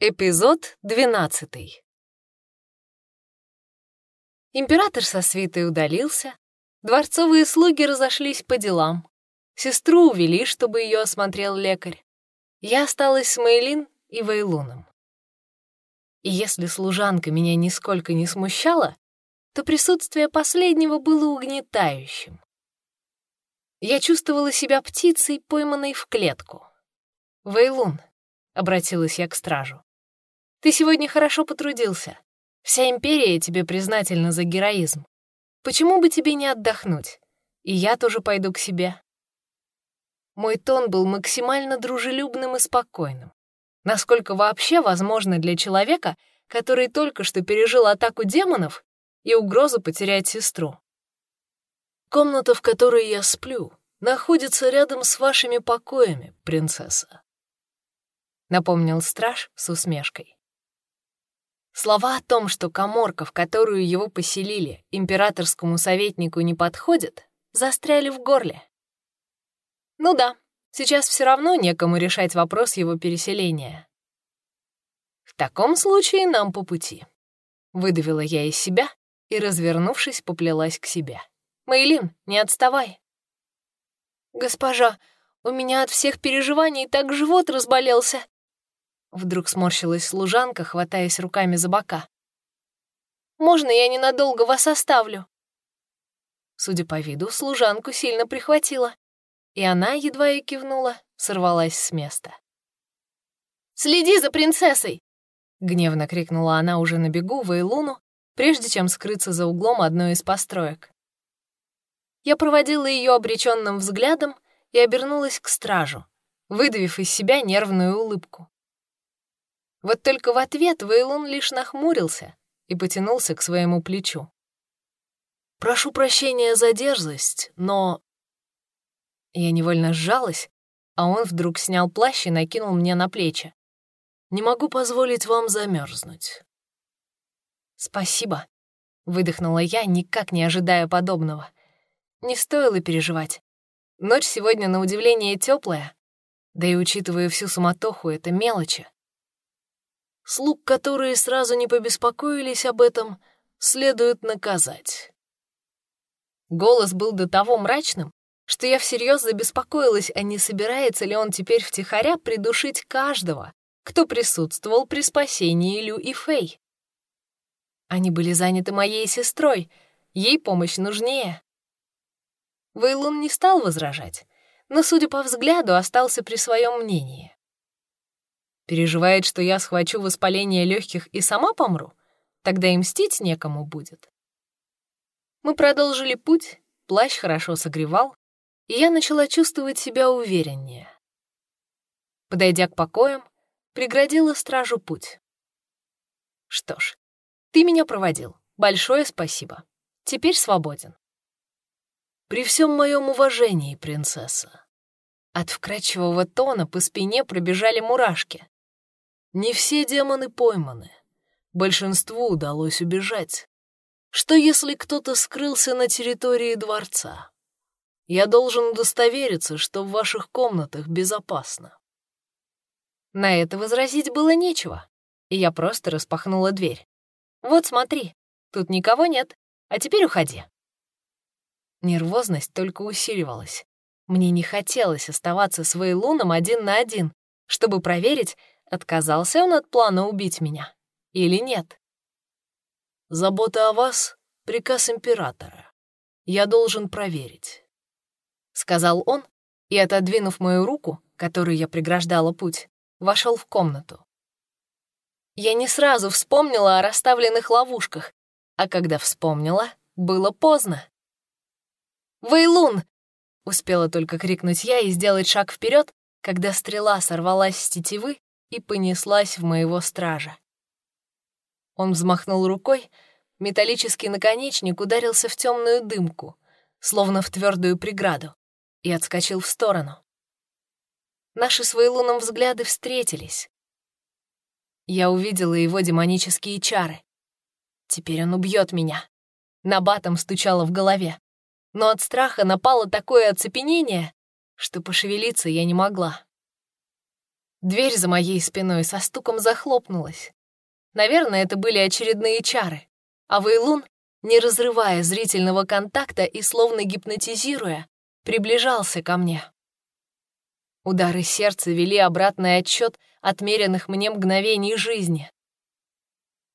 Эпизод 12 Император со свитой удалился, дворцовые слуги разошлись по делам. Сестру увели, чтобы ее осмотрел лекарь. Я осталась с Мейлин и Вейлуном. И если служанка меня нисколько не смущала, то присутствие последнего было угнетающим. Я чувствовала себя птицей, пойманной в клетку. «Вейлун», — обратилась я к стражу, ты сегодня хорошо потрудился. Вся империя тебе признательна за героизм. Почему бы тебе не отдохнуть? И я тоже пойду к себе». Мой тон был максимально дружелюбным и спокойным. Насколько вообще возможно для человека, который только что пережил атаку демонов и угрозу потерять сестру. «Комната, в которой я сплю, находится рядом с вашими покоями, принцесса», — напомнил страж с усмешкой. Слова о том, что коморка, в которую его поселили, императорскому советнику не подходит, застряли в горле. Ну да, сейчас все равно некому решать вопрос его переселения. В таком случае нам по пути. Выдавила я из себя и, развернувшись, поплелась к себе. «Мейлин, не отставай!» «Госпожа, у меня от всех переживаний так живот разболелся!» Вдруг сморщилась служанка, хватаясь руками за бока. «Можно я ненадолго вас оставлю?» Судя по виду, служанку сильно прихватила, и она, едва и кивнула, сорвалась с места. «Следи за принцессой!» — гневно крикнула она уже на бегу в Эйлуну, прежде чем скрыться за углом одной из построек. Я проводила ее обреченным взглядом и обернулась к стражу, выдавив из себя нервную улыбку. Вот только в ответ Вейлон лишь нахмурился и потянулся к своему плечу. «Прошу прощения за дерзость, но...» Я невольно сжалась, а он вдруг снял плащ и накинул мне на плечи. «Не могу позволить вам замерзнуть. «Спасибо», — выдохнула я, никак не ожидая подобного. Не стоило переживать. Ночь сегодня, на удивление, теплая, да и учитывая всю суматоху, это мелочи. Слуг, которые сразу не побеспокоились об этом, следует наказать. Голос был до того мрачным, что я всерьез забеспокоилась, а не собирается ли он теперь втихаря придушить каждого, кто присутствовал при спасении Лю и Фэй. Они были заняты моей сестрой, ей помощь нужнее. Вейлун не стал возражать, но, судя по взгляду, остался при своем мнении. Переживает, что я схвачу воспаление легких и сама помру? Тогда и мстить некому будет. Мы продолжили путь, плащ хорошо согревал, и я начала чувствовать себя увереннее. Подойдя к покоям, преградила стражу путь. Что ж, ты меня проводил. Большое спасибо. Теперь свободен. При всем моем уважении, принцесса. От вкрадчивого тона по спине пробежали мурашки. Не все демоны пойманы. Большинству удалось убежать. Что если кто-то скрылся на территории дворца? Я должен удостовериться, что в ваших комнатах безопасно. На это возразить было нечего, и я просто распахнула дверь. Вот смотри, тут никого нет, а теперь уходи. Нервозность только усиливалась. Мне не хотелось оставаться с Вейлуном один на один, чтобы проверить, Отказался он от плана убить меня или нет? Забота о вас — приказ императора. Я должен проверить. Сказал он и, отодвинув мою руку, которую я преграждала путь, вошел в комнату. Я не сразу вспомнила о расставленных ловушках, а когда вспомнила, было поздно. «Вейлун!» — успела только крикнуть я и сделать шаг вперед, когда стрела сорвалась с тетивы и понеслась в моего стража. Он взмахнул рукой, металлический наконечник ударился в темную дымку, словно в твердую преграду, и отскочил в сторону. Наши с Вейлуном взгляды встретились. Я увидела его демонические чары. Теперь он убьет меня. На батом стучало в голове. Но от страха напало такое оцепенение, что пошевелиться я не могла. Дверь за моей спиной со стуком захлопнулась. Наверное, это были очередные чары. А Вейлун, не разрывая зрительного контакта и словно гипнотизируя, приближался ко мне. Удары сердца вели обратный отчет отмеренных мне мгновений жизни.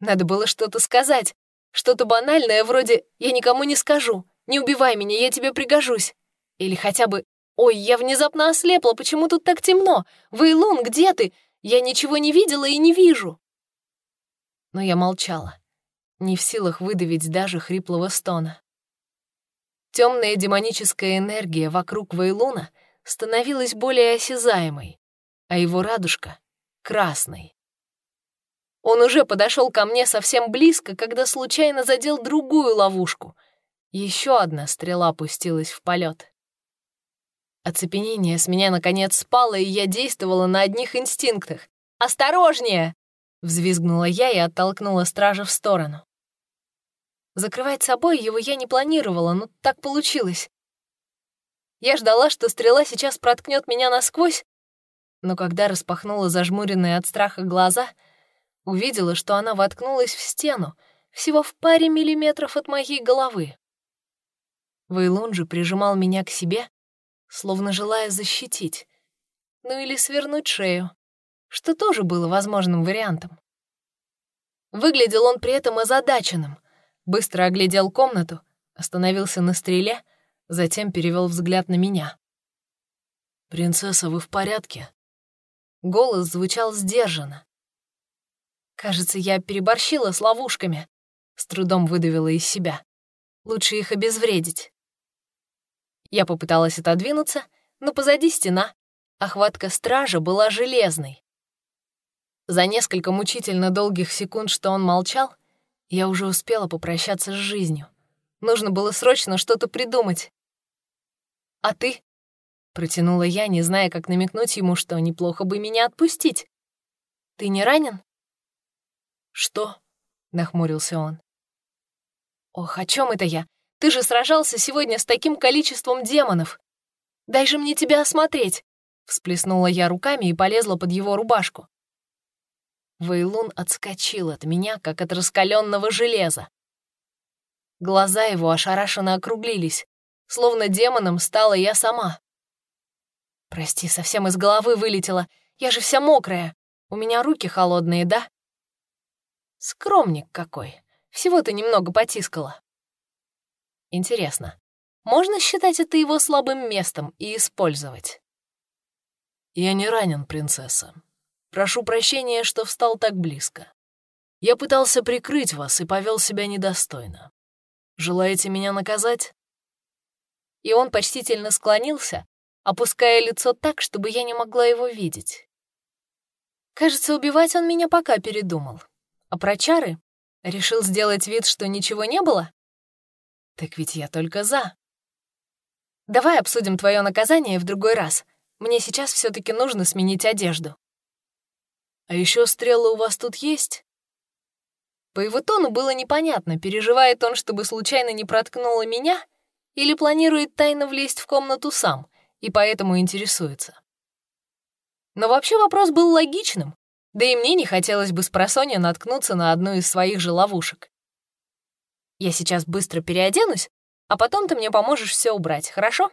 Надо было что-то сказать, что-то банальное вроде «я никому не скажу», «не убивай меня, я тебе пригожусь». Или хотя бы «Ой, я внезапно ослепла, почему тут так темно? Вейлун, где ты? Я ничего не видела и не вижу». Но я молчала, не в силах выдавить даже хриплого стона. Темная демоническая энергия вокруг Вейлуна становилась более осязаемой, а его радужка — красной. Он уже подошел ко мне совсем близко, когда случайно задел другую ловушку. Еще одна стрела пустилась в полет. Оцепенение с меня наконец спало, и я действовала на одних инстинктах. «Осторожнее!» — взвизгнула я и оттолкнула стража в сторону. Закрывать собой его я не планировала, но так получилось. Я ждала, что стрела сейчас проткнет меня насквозь, но когда распахнула зажмуренные от страха глаза, увидела, что она воткнулась в стену, всего в паре миллиметров от моей головы. Вейлун же прижимал меня к себе, словно желая защитить. Ну или свернуть шею, что тоже было возможным вариантом. Выглядел он при этом озадаченным, быстро оглядел комнату, остановился на стреле, затем перевел взгляд на меня. «Принцесса, вы в порядке?» Голос звучал сдержанно. Кажется, я переборщила с ловушками, с трудом выдавила из себя. Лучше их обезвредить. Я попыталась отодвинуться, но позади стена. Охватка стража была железной. За несколько мучительно долгих секунд, что он молчал, я уже успела попрощаться с жизнью. Нужно было срочно что-то придумать. «А ты?» — протянула я, не зная, как намекнуть ему, что неплохо бы меня отпустить. «Ты не ранен?» «Что?» — нахмурился он. «Ох, о чем это я? Ты же сражался сегодня с таким количеством демонов. Дай же мне тебя осмотреть!» Всплеснула я руками и полезла под его рубашку. Вейлун отскочил от меня, как от раскаленного железа. Глаза его ошарашенно округлились, словно демоном стала я сама. «Прости, совсем из головы вылетела. Я же вся мокрая. У меня руки холодные, да?» «Скромник какой. Всего-то немного потискала». Интересно, можно считать это его слабым местом и использовать? «Я не ранен, принцесса. Прошу прощения, что встал так близко. Я пытался прикрыть вас и повел себя недостойно. Желаете меня наказать?» И он почтительно склонился, опуская лицо так, чтобы я не могла его видеть. Кажется, убивать он меня пока передумал. А про чары? Решил сделать вид, что ничего не было? Так ведь я только за. Давай обсудим твое наказание в другой раз. Мне сейчас все таки нужно сменить одежду. А еще стрелы у вас тут есть? По его тону было непонятно, переживает он, чтобы случайно не проткнуло меня, или планирует тайно влезть в комнату сам, и поэтому интересуется. Но вообще вопрос был логичным, да и мне не хотелось бы с просонья наткнуться на одну из своих же ловушек. Я сейчас быстро переоденусь, а потом ты мне поможешь все убрать, хорошо?»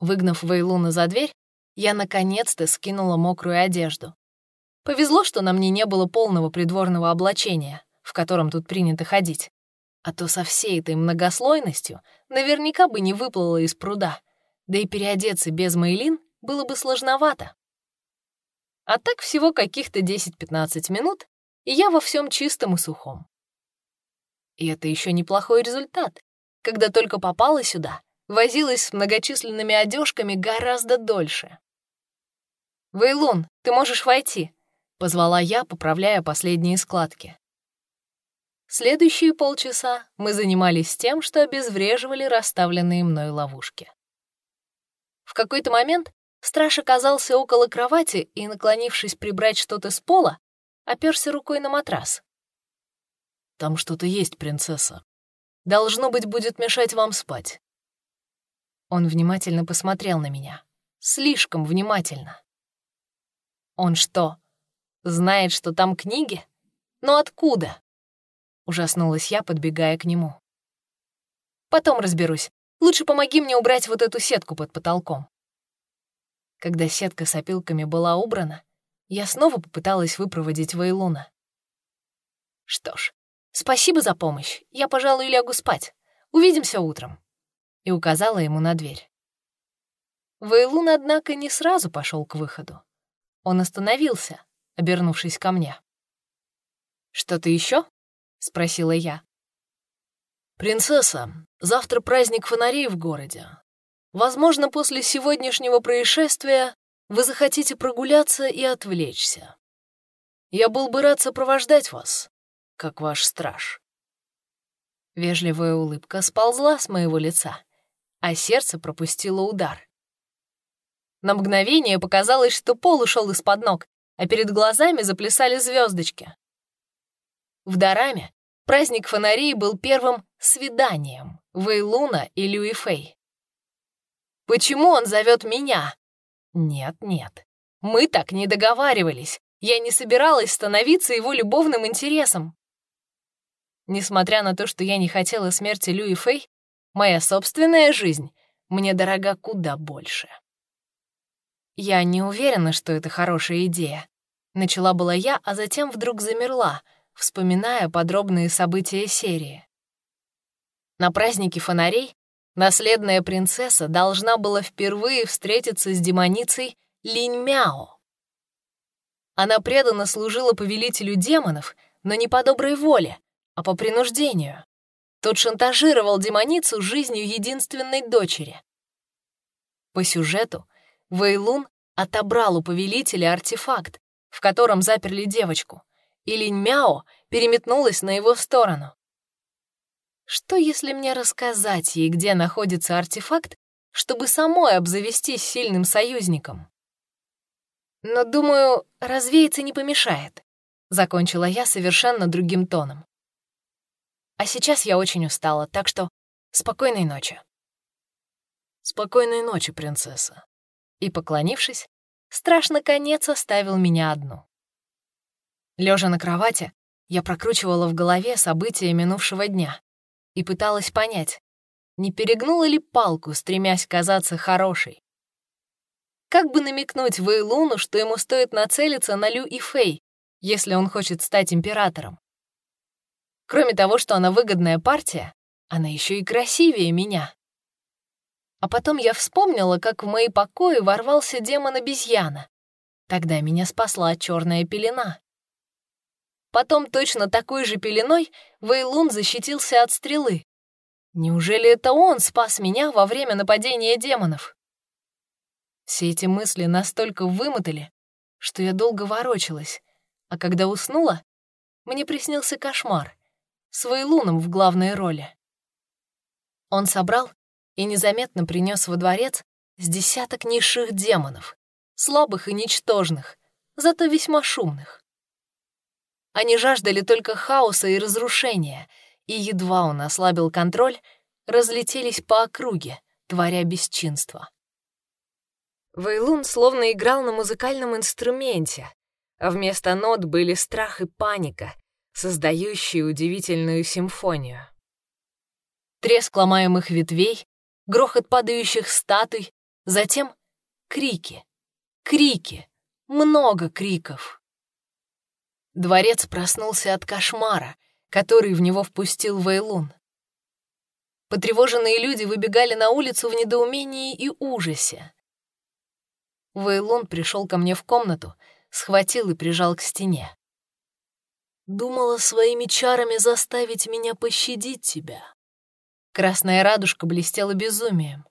Выгнав Вейлуна за дверь, я наконец-то скинула мокрую одежду. Повезло, что на мне не было полного придворного облачения, в котором тут принято ходить. А то со всей этой многослойностью наверняка бы не выплыла из пруда, да и переодеться без Мейлин было бы сложновато. А так всего каких-то 10-15 минут, и я во всем чистом и сухом. И это еще неплохой результат. Когда только попала сюда, возилась с многочисленными одежками гораздо дольше. «Вейлун, ты можешь войти», — позвала я, поправляя последние складки. Следующие полчаса мы занимались тем, что обезвреживали расставленные мной ловушки. В какой-то момент страж оказался около кровати и, наклонившись прибрать что-то с пола, оперся рукой на матрас. Там что-то есть, принцесса. Должно быть, будет мешать вам спать. Он внимательно посмотрел на меня. Слишком внимательно. Он что, знает, что там книги? Но откуда? Ужаснулась я, подбегая к нему. Потом разберусь. Лучше помоги мне убрать вот эту сетку под потолком. Когда сетка с опилками была убрана, я снова попыталась выпроводить Вейлуна. Что ж, спасибо за помощь. Я, пожалуй, лягу спать. Увидимся утром. И указала ему на дверь. Вейлун, однако, не сразу пошел к выходу. Он остановился, обернувшись ко мне. «Что-то еще? спросила я. «Принцесса, завтра праздник фонарей в городе. Возможно, после сегодняшнего происшествия вы захотите прогуляться и отвлечься. Я был бы рад сопровождать вас, как ваш страж». Вежливая улыбка сползла с моего лица, а сердце пропустило удар. На мгновение показалось, что пол ушел из-под ног, а перед глазами заплясали звездочки. В Дараме праздник фонарей был первым свиданием Вейлуна и Люи Фэй. Почему он зовет меня? Нет, нет. Мы так не договаривались. Я не собиралась становиться его любовным интересом. Несмотря на то, что я не хотела смерти Люи Фэй, моя собственная жизнь мне дорога куда больше. Я не уверена, что это хорошая идея. Начала была я, а затем вдруг замерла, вспоминая подробные события серии. На празднике фонарей наследная принцесса должна была впервые встретиться с демоницей Линь Мяо. Она преданно служила повелителю демонов, но не по доброй воле, а по принуждению. Тот шантажировал демоницу жизнью единственной дочери. По сюжету Вэйлун отобрал у повелителя артефакт, в котором заперли девочку, и Линь Мяо переметнулась на его сторону. Что, если мне рассказать ей, где находится артефакт, чтобы самой обзавестись сильным союзником? Но, думаю, развеяться не помешает, — закончила я совершенно другим тоном. А сейчас я очень устала, так что спокойной ночи. Спокойной ночи, принцесса. И, поклонившись, страшно конец оставил меня одну. Лежа на кровати, я прокручивала в голове события минувшего дня и пыталась понять, не перегнула ли палку, стремясь казаться хорошей. Как бы намекнуть Вейлуну, что ему стоит нацелиться на Лю и Фэй, если он хочет стать императором? Кроме того, что она выгодная партия, она еще и красивее меня. А потом я вспомнила, как в мои покои ворвался демон-обезьяна. Тогда меня спасла черная пелена. Потом точно такой же пеленой Вейлун защитился от стрелы. Неужели это он спас меня во время нападения демонов? Все эти мысли настолько вымотали, что я долго ворочалась, а когда уснула, мне приснился кошмар с Вейлуном в главной роли. Он собрал и незаметно принес во дворец с десяток низших демонов, слабых и ничтожных, зато весьма шумных. Они жаждали только хаоса и разрушения, и едва он ослабил контроль, разлетелись по округе, творя бесчинство. Вейлун словно играл на музыкальном инструменте, а вместо нот были страх и паника, создающие удивительную симфонию. Треск ломаемых ветвей, грохот падающих статуй, затем крики, крики, много криков. Дворец проснулся от кошмара, который в него впустил Вейлун. Потревоженные люди выбегали на улицу в недоумении и ужасе. Вейлун пришел ко мне в комнату, схватил и прижал к стене. «Думала своими чарами заставить меня пощадить тебя». Красная радужка блестела безумием.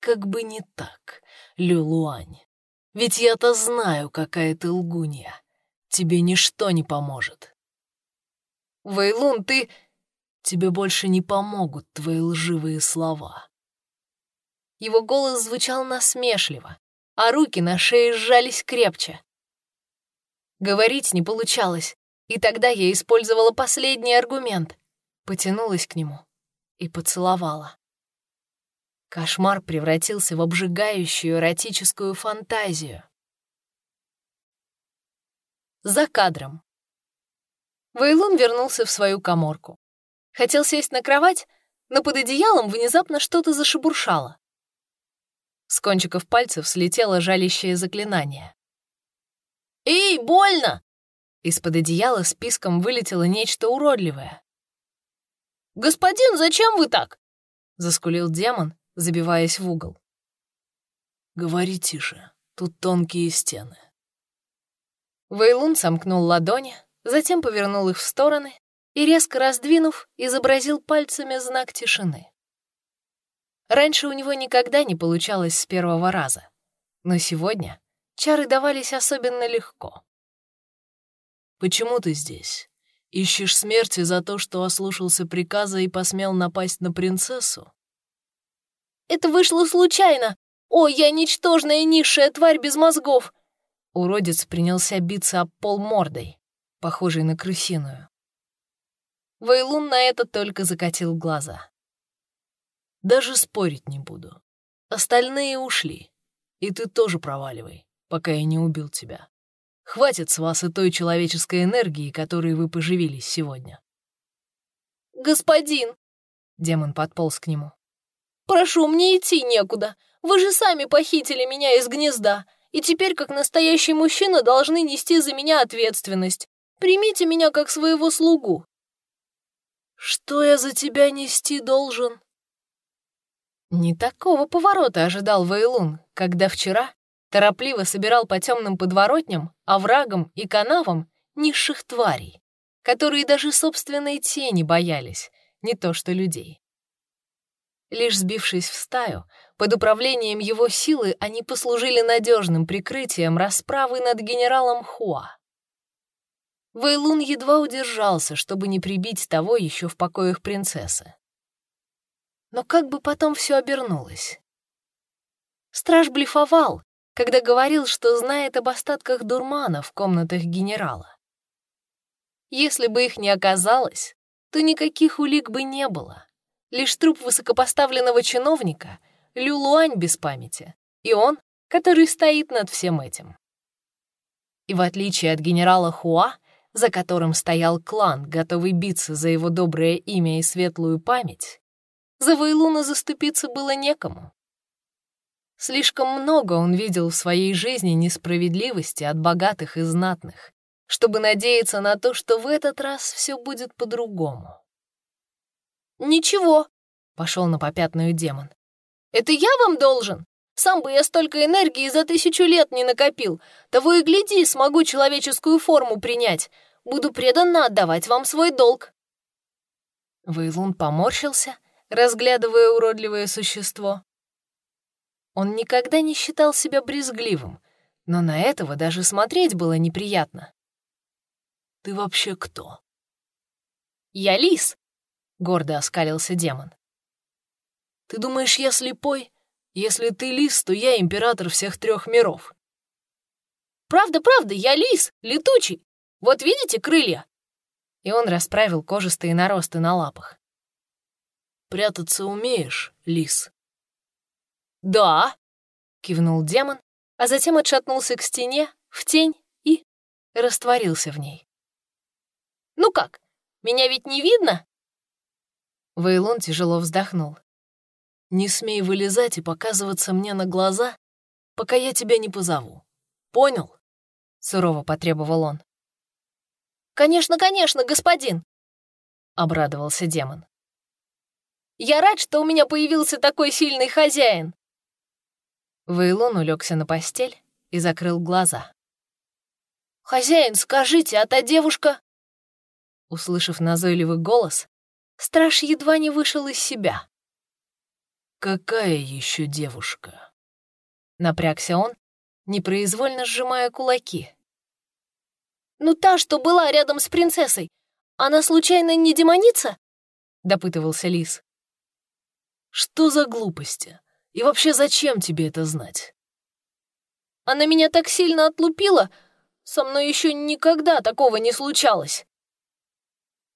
«Как бы не так, Люлуань, ведь я-то знаю, какая ты лгунья тебе ничто не поможет. Вейлун, ты... Тебе больше не помогут твои лживые слова. Его голос звучал насмешливо, а руки на шее сжались крепче. Говорить не получалось, и тогда я использовала последний аргумент. Потянулась к нему и поцеловала. Кошмар превратился в обжигающую эротическую фантазию. За кадром. Вейлун вернулся в свою коморку. Хотел сесть на кровать, но под одеялом внезапно что-то зашебуршало. С кончиков пальцев слетело жалящее заклинание. «Эй, больно!» Из-под одеяла списком вылетело нечто уродливое. «Господин, зачем вы так?» — заскулил демон, забиваясь в угол. «Говори тише, тут тонкие стены». Вейлун сомкнул ладони, затем повернул их в стороны и, резко раздвинув, изобразил пальцами знак тишины. Раньше у него никогда не получалось с первого раза, но сегодня чары давались особенно легко. «Почему ты здесь? Ищешь смерти за то, что ослушался приказа и посмел напасть на принцессу?» «Это вышло случайно! О, я ничтожная низшая тварь без мозгов!» Уродец принялся биться об пол мордой, похожей на крысиную. Вейлун на это только закатил глаза. «Даже спорить не буду. Остальные ушли, и ты тоже проваливай, пока я не убил тебя. Хватит с вас и той человеческой энергии, которой вы поживились сегодня». «Господин!» — демон подполз к нему. «Прошу, мне идти некуда. Вы же сами похитили меня из гнезда, и теперь, как настоящий мужчина, должны нести за меня ответственность. Примите меня как своего слугу». «Что я за тебя нести должен?» Не такого поворота ожидал Вейлун, когда вчера торопливо собирал по темным подворотням, оврагам и канавам низших тварей, которые даже собственной тени боялись, не то что людей. Лишь сбившись в стаю, под управлением его силы они послужили надежным прикрытием расправы над генералом Хуа. Вейлун едва удержался, чтобы не прибить того еще в покоях принцессы. Но как бы потом все обернулось? Страж блефовал, когда говорил, что знает об остатках дурмана в комнатах генерала. Если бы их не оказалось, то никаких улик бы не было. Лишь труп высокопоставленного чиновника, Люлуань без памяти, и он, который стоит над всем этим. И в отличие от генерала Хуа, за которым стоял клан, готовый биться за его доброе имя и светлую память, за Вейлуна заступиться было некому. Слишком много он видел в своей жизни несправедливости от богатых и знатных, чтобы надеяться на то, что в этот раз все будет по-другому. «Ничего», — пошел на попятную демон. «Это я вам должен? Сам бы я столько энергии за тысячу лет не накопил. Того и гляди, смогу человеческую форму принять. Буду преданно отдавать вам свой долг». Вейлун поморщился, разглядывая уродливое существо, он никогда не считал себя брезгливым, но на этого даже смотреть было неприятно. «Ты вообще кто?» «Я лис», — гордо оскалился демон. «Ты думаешь, я слепой? Если ты лис, то я император всех трех миров». «Правда, правда, я лис, летучий. Вот видите крылья?» И он расправил кожистые наросты на лапах. «Прятаться умеешь, лис?» «Да», — кивнул демон, а затем отшатнулся к стене, в тень и растворился в ней. «Ну как, меня ведь не видно?» Вейлон тяжело вздохнул. «Не смей вылезать и показываться мне на глаза, пока я тебя не позову. Понял?» — сурово потребовал он. «Конечно, конечно, господин!» — обрадовался демон. «Я рад, что у меня появился такой сильный хозяин!» Вейлон улегся на постель и закрыл глаза. «Хозяин, скажите, а та девушка...» Услышав назойливый голос, страж едва не вышел из себя. «Какая еще девушка?» Напрягся он, непроизвольно сжимая кулаки. «Ну та, что была рядом с принцессой. Она случайно не демоница?» — допытывался Лис. «Что за глупости? И вообще, зачем тебе это знать?» «Она меня так сильно отлупила, со мной еще никогда такого не случалось».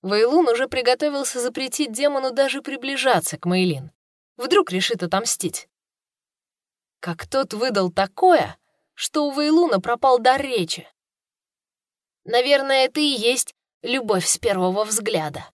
Вейлун уже приготовился запретить демону даже приближаться к Мейлин. Вдруг решит отомстить. Как тот выдал такое, что у Вейлуна пропал дар речи. Наверное, это и есть любовь с первого взгляда.